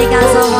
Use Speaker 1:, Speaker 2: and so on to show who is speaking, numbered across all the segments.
Speaker 1: 你告诉我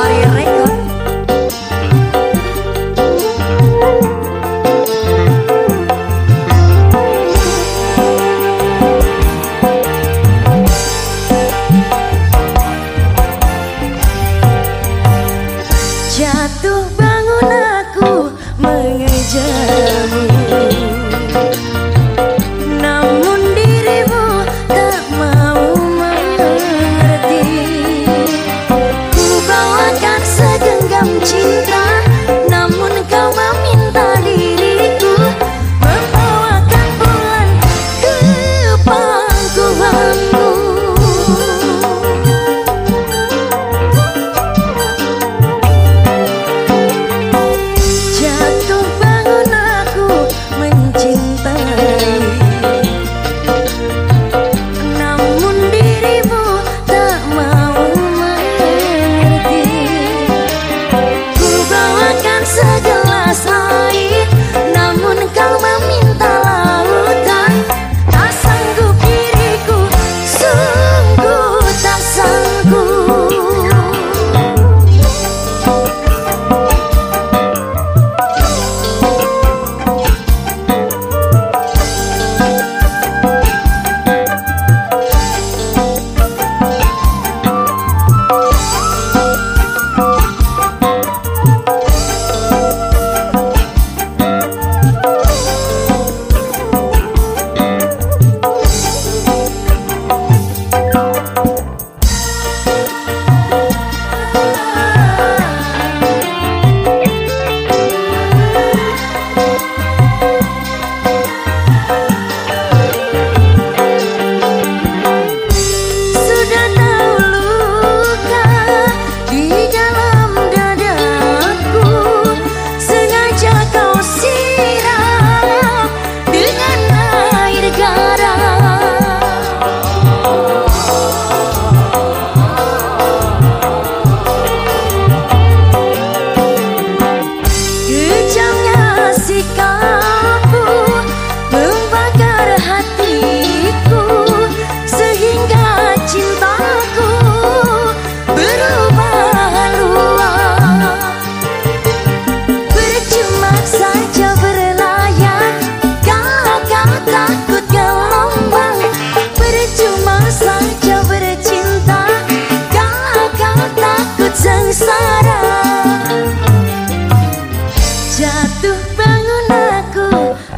Speaker 1: bangun aku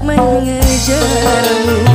Speaker 1: mengejarmu